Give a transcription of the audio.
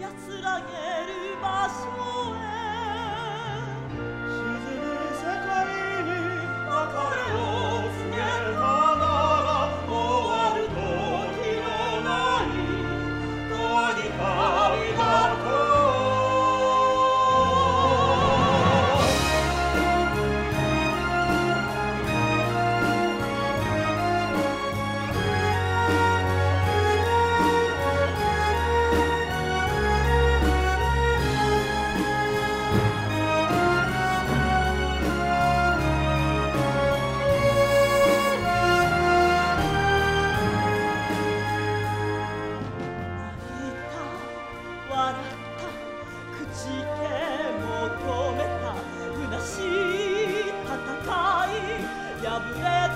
や安らげる場所へ Yeah.